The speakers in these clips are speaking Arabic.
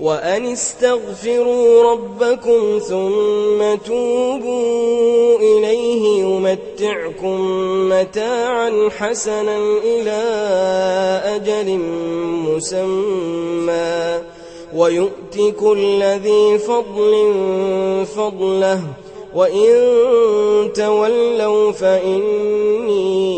وأن استغفروا ربكم ثم توبوا إليه يمتعكم متاعا حسنا إلى أجل مسمى. ويؤت كل ذي فضل فضله. وإن تولوا فإني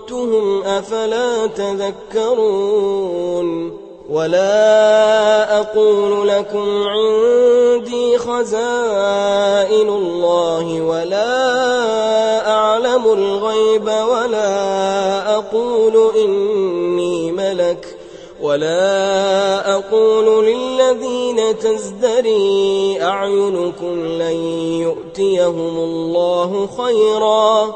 طردتهم أفلا تذكرون ولا أقول لكم عندي خزائن الله ولا أعلم الغيب ولا أقول إني ملك ولا أقول للذين تزدري أعينكم لن يؤتيهم الله خيرا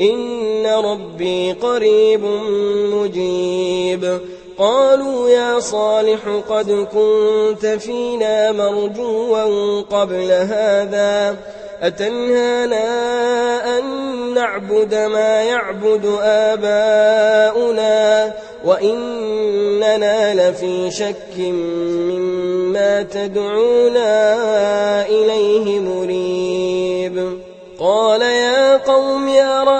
إن ربي قريب مجيب. قالوا يا صالح قد كنت فينا مرجوا قبل هذا أتنهانا أن نعبد ما يعبد آباؤنا؟ وإننا لفي شك مما تدعونا إليه مريب. قال يا قوم يا كنت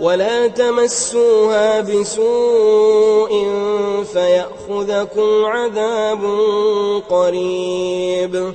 ولا تمسوها بسوء فيأخذكم عذاب قريب.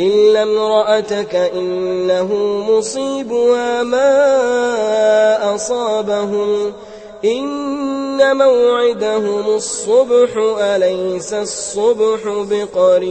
إلا امرأتك إنه مصيبها ما أصابهم. إن موعدهم الصبح أليس الصبح بقريب؟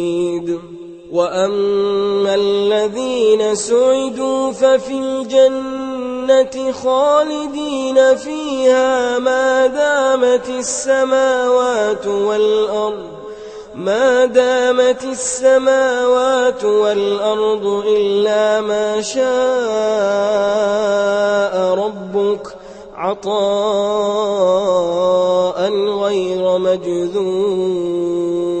وأما الذين سعدوا ففي الجنة خالدين فيها ما دامت السماوات والأرض ما دامت السماوات والأرض إلا ما شاء ربك عطاء غير مجذوذ